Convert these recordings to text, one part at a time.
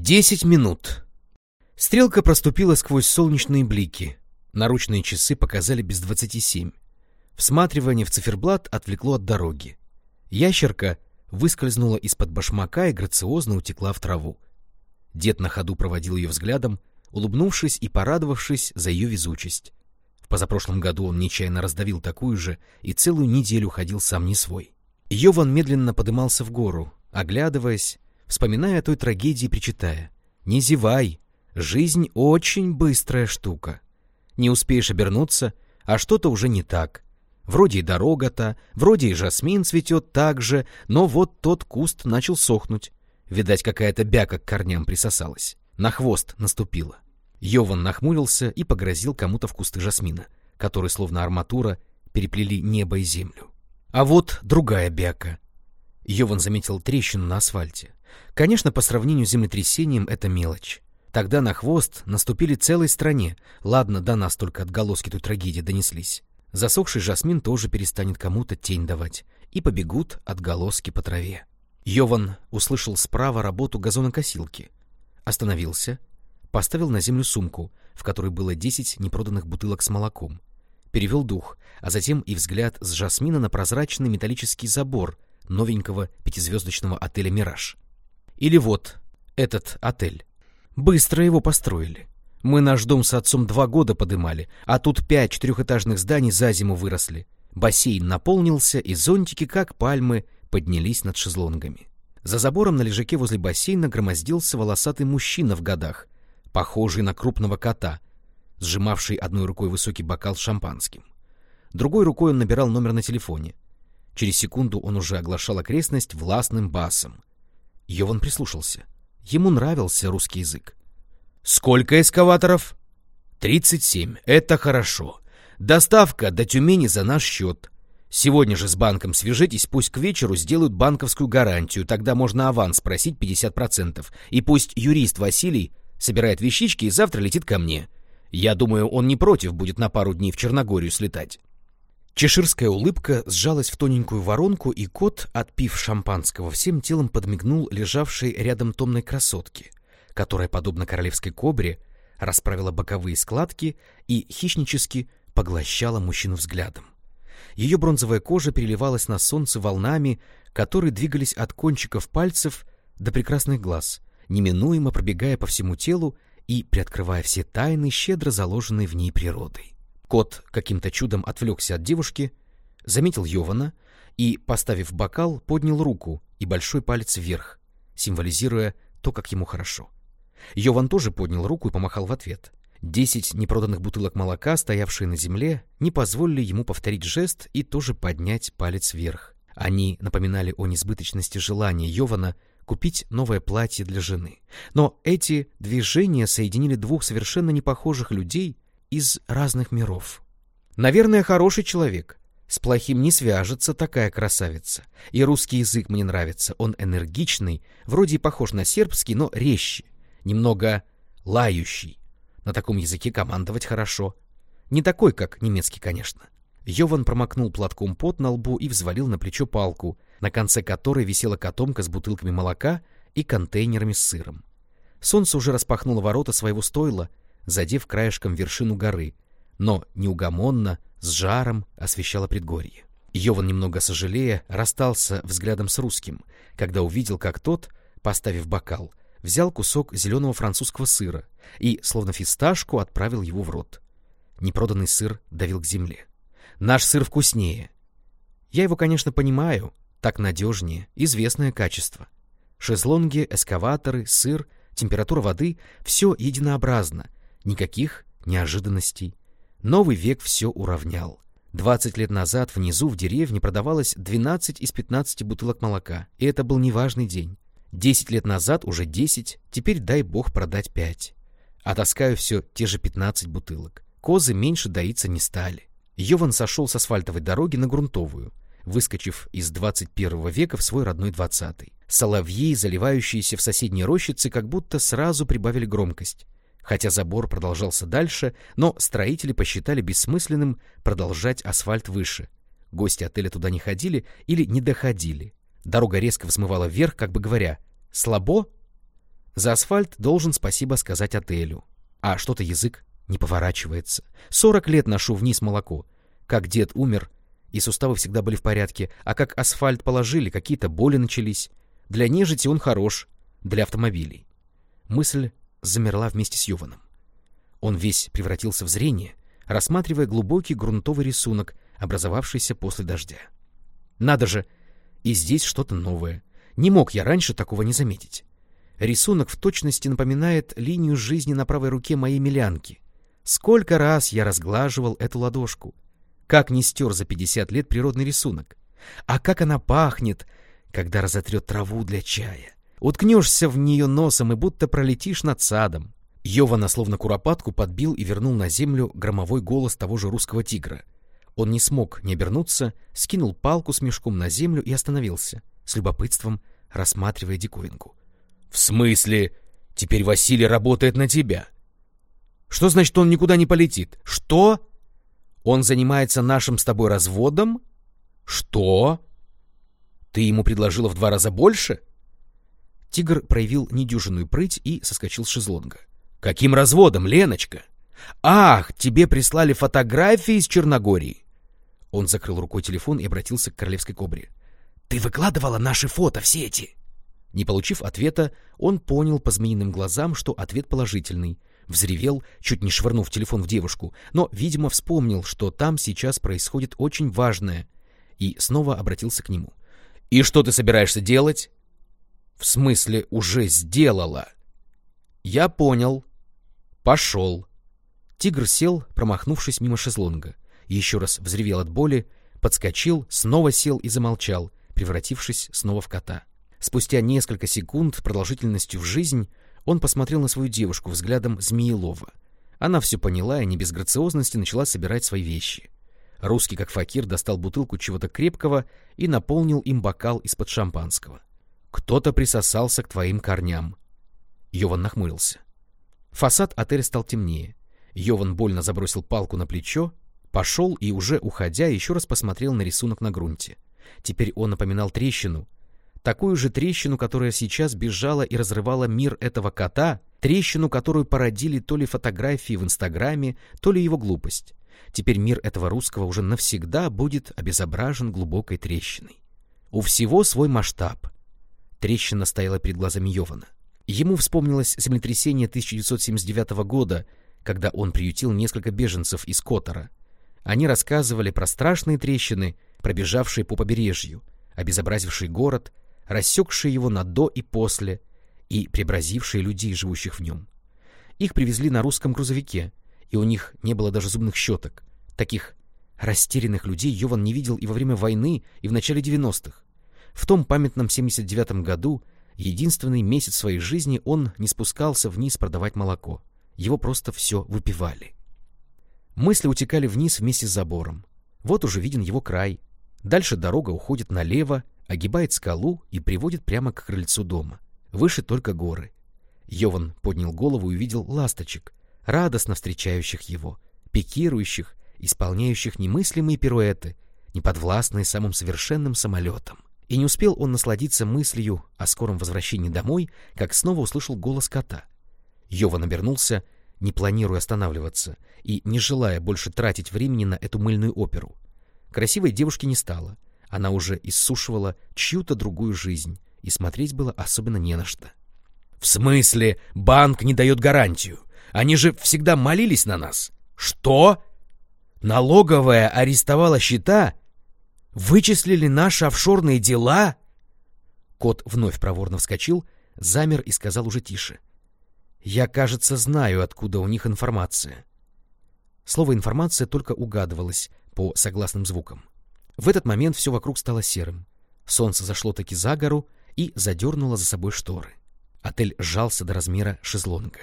Десять минут. Стрелка проступила сквозь солнечные блики. Наручные часы показали без двадцати семь. Всматривание в циферблат отвлекло от дороги. Ящерка выскользнула из-под башмака и грациозно утекла в траву. Дед на ходу проводил ее взглядом, улыбнувшись и порадовавшись за ее везучесть. В позапрошлом году он нечаянно раздавил такую же и целую неделю ходил сам не свой. Йован медленно подымался в гору, оглядываясь, вспоминая о той трагедии, причитая. «Не зевай! Жизнь очень быстрая штука. Не успеешь обернуться, а что-то уже не так. Вроде и дорога-то, вроде и жасмин цветет так же, но вот тот куст начал сохнуть. Видать, какая-то бяка к корням присосалась. На хвост наступила. Йован нахмурился и погрозил кому-то в кусты жасмина, которые, словно арматура, переплели небо и землю. А вот другая бяка. Йован заметил трещину на асфальте. Конечно, по сравнению с землетрясением это мелочь. Тогда на хвост наступили целой стране. Ладно, до нас только отголоски той трагедии донеслись. Засохший жасмин тоже перестанет кому-то тень давать. И побегут отголоски по траве. Йован услышал справа работу газонокосилки. Остановился, поставил на землю сумку, в которой было десять непроданных бутылок с молоком. Перевел дух, а затем и взгляд с жасмина на прозрачный металлический забор новенького пятизвездочного отеля «Мираж». Или вот этот отель. Быстро его построили. Мы наш дом с отцом два года подымали, а тут пять четырехэтажных зданий за зиму выросли. Бассейн наполнился, и зонтики, как пальмы, поднялись над шезлонгами. За забором на лежаке возле бассейна громоздился волосатый мужчина в годах, похожий на крупного кота, сжимавший одной рукой высокий бокал с шампанским. Другой рукой он набирал номер на телефоне. Через секунду он уже оглашал окрестность властным басом. Йован прислушался. Ему нравился русский язык. «Сколько эскаваторов?» «Тридцать семь. Это хорошо. Доставка до Тюмени за наш счет. Сегодня же с банком свяжитесь, пусть к вечеру сделают банковскую гарантию, тогда можно аванс просить 50%. И пусть юрист Василий собирает вещички и завтра летит ко мне. Я думаю, он не против будет на пару дней в Черногорию слетать. Чеширская улыбка сжалась в тоненькую воронку, и кот, отпив шампанского, всем телом подмигнул лежавшей рядом томной красотке, которая, подобно королевской кобре, расправила боковые складки и хищнически поглощала мужчину взглядом. Ее бронзовая кожа переливалась на солнце волнами, которые двигались от кончиков пальцев до прекрасных глаз, неминуемо пробегая по всему телу и приоткрывая все тайны, щедро заложенные в ней природой. Кот каким-то чудом отвлекся от девушки, заметил Йована и, поставив бокал, поднял руку и большой палец вверх, символизируя то, как ему хорошо. Йован тоже поднял руку и помахал в ответ. Десять непроданных бутылок молока, стоявшие на земле, не позволили ему повторить жест и тоже поднять палец вверх. Они напоминали о несбыточности желания Йована купить новое платье для жены. Но эти движения соединили двух совершенно непохожих людей из разных миров. Наверное, хороший человек. С плохим не свяжется такая красавица. И русский язык мне нравится. Он энергичный, вроде и похож на сербский, но резче, немного лающий. На таком языке командовать хорошо. Не такой, как немецкий, конечно. Йован промокнул платком пот на лбу и взвалил на плечо палку, на конце которой висела котомка с бутылками молока и контейнерами с сыром. Солнце уже распахнуло ворота своего стойла, задев краешком вершину горы, но неугомонно, с жаром освещало предгорье. Йован, немного сожалея, расстался взглядом с русским, когда увидел, как тот, поставив бокал, взял кусок зеленого французского сыра и, словно фисташку, отправил его в рот. Непроданный сыр давил к земле. «Наш сыр вкуснее!» Я его, конечно, понимаю, так надежнее, известное качество. Шезлонги, эскаваторы, сыр, температура воды — все единообразно, никаких неожиданностей. Новый век все уравнял. Двадцать лет назад внизу в деревне продавалось 12 из 15 бутылок молока, и это был неважный день. Десять лет назад уже десять, теперь дай бог продать пять. А таскаю все те же 15 бутылок. Козы меньше доиться не стали. Йован сошел с асфальтовой дороги на грунтовую — выскочив из 21 века в свой родной 20 Соловьи, заливающиеся в соседние рощицы, как будто сразу прибавили громкость. Хотя забор продолжался дальше, но строители посчитали бессмысленным продолжать асфальт выше. Гости отеля туда не ходили или не доходили. Дорога резко взмывала вверх, как бы говоря «Слабо?» За асфальт должен спасибо сказать отелю. А что-то язык не поворачивается. Сорок лет ношу вниз молоко. Как дед умер, и суставы всегда были в порядке, а как асфальт положили, какие-то боли начались. Для нежити он хорош, для автомобилей. Мысль замерла вместе с Йованом. Он весь превратился в зрение, рассматривая глубокий грунтовый рисунок, образовавшийся после дождя. Надо же, и здесь что-то новое. Не мог я раньше такого не заметить. Рисунок в точности напоминает линию жизни на правой руке моей милянки. Сколько раз я разглаживал эту ладошку. Как не стер за пятьдесят лет природный рисунок. А как она пахнет, когда разотрет траву для чая. Уткнешься в нее носом и будто пролетишь над садом. Йована словно куропатку подбил и вернул на землю громовой голос того же русского тигра. Он не смог не обернуться, скинул палку с мешком на землю и остановился, с любопытством рассматривая диковинку. — В смысле? Теперь Василий работает на тебя? — Что значит, он никуда не полетит? — Что? Он занимается нашим с тобой разводом? — Что? Ты ему предложила в два раза больше? Тигр проявил недюжинную прыть и соскочил с шезлонга. — Каким разводом, Леночка? — Ах, тебе прислали фотографии из Черногории. Он закрыл рукой телефон и обратился к королевской кобре. — Ты выкладывала наши фото в сети? Не получив ответа, он понял по змеиным глазам, что ответ положительный. Взревел, чуть не швырнув телефон в девушку, но, видимо, вспомнил, что там сейчас происходит очень важное, и снова обратился к нему. — И что ты собираешься делать? — В смысле, уже сделала? — Я понял. Пошел. Тигр сел, промахнувшись мимо шезлонга. Еще раз взревел от боли, подскочил, снова сел и замолчал, превратившись снова в кота. Спустя несколько секунд продолжительностью в жизнь он посмотрел на свою девушку взглядом Змеелова. Она все поняла и не без грациозности начала собирать свои вещи. Русский, как факир, достал бутылку чего-то крепкого и наполнил им бокал из-под шампанского. «Кто-то присосался к твоим корням». Йован нахмурился. Фасад отеля стал темнее. Йован больно забросил палку на плечо, пошел и, уже уходя, еще раз посмотрел на рисунок на грунте. Теперь он напоминал трещину, такую же трещину, которая сейчас бежала и разрывала мир этого кота, трещину, которую породили то ли фотографии в Инстаграме, то ли его глупость. Теперь мир этого русского уже навсегда будет обезображен глубокой трещиной. У всего свой масштаб. Трещина стояла перед глазами Йована. Ему вспомнилось землетрясение 1979 года, когда он приютил несколько беженцев из Котора. Они рассказывали про страшные трещины, пробежавшие по побережью, обезобразившие город, рассекшие его на «до» и «после» и преобразившие людей, живущих в нем. Их привезли на русском грузовике, и у них не было даже зубных щеток. Таких растерянных людей Йован не видел и во время войны, и в начале 90-х. В том памятном 79-м году, единственный месяц своей жизни, он не спускался вниз продавать молоко. Его просто все выпивали. Мысли утекали вниз вместе с забором. Вот уже виден его край. Дальше дорога уходит налево, огибает скалу и приводит прямо к крыльцу дома. Выше только горы. Йован поднял голову и увидел ласточек, радостно встречающих его, пикирующих, исполняющих немыслимые пируэты, неподвластные самым совершенным самолетом. И не успел он насладиться мыслью о скором возвращении домой, как снова услышал голос кота. Йован обернулся, не планируя останавливаться и не желая больше тратить времени на эту мыльную оперу. Красивой девушки не стало — она уже иссушивала чью-то другую жизнь, и смотреть было особенно не на что. — В смысле, банк не дает гарантию? Они же всегда молились на нас. Что? Налоговая арестовала счета? Вычислили наши офшорные дела? Кот вновь проворно вскочил, замер и сказал уже тише. — Я, кажется, знаю, откуда у них информация. Слово «информация» только угадывалось по согласным звукам. В этот момент все вокруг стало серым. Солнце зашло таки за гору и задернуло за собой шторы. Отель сжался до размера шезлонга.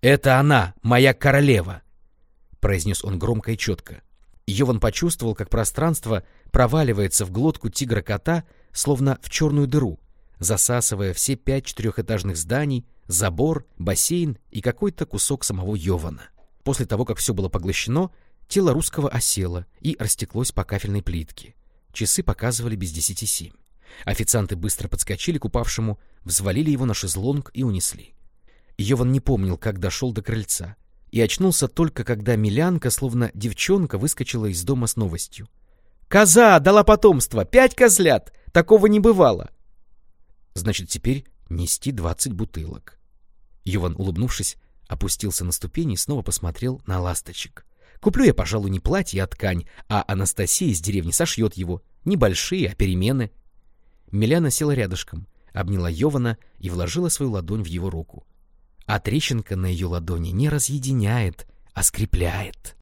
«Это она, моя королева!» — произнес он громко и четко. Йован почувствовал, как пространство проваливается в глотку тигра-кота, словно в черную дыру, засасывая все пять четырехэтажных зданий, забор, бассейн и какой-то кусок самого Йована. После того, как все было поглощено, Тело русского осело и растеклось по кафельной плитке. Часы показывали без десяти семь. Официанты быстро подскочили к упавшему, взвалили его на шезлонг и унесли. Йован не помнил, как дошел до крыльца, и очнулся только, когда Милянка, словно девчонка, выскочила из дома с новостью. «Коза дала потомство! Пять козлят! Такого не бывало!» «Значит, теперь нести двадцать бутылок». Йован, улыбнувшись, опустился на ступени и снова посмотрел на ласточек. «Куплю я, пожалуй, не платье, а ткань, а Анастасия из деревни сошьет его. Небольшие, а перемены». Миляна села рядышком, обняла Йована и вложила свою ладонь в его руку. А трещинка на ее ладони не разъединяет, а скрепляет.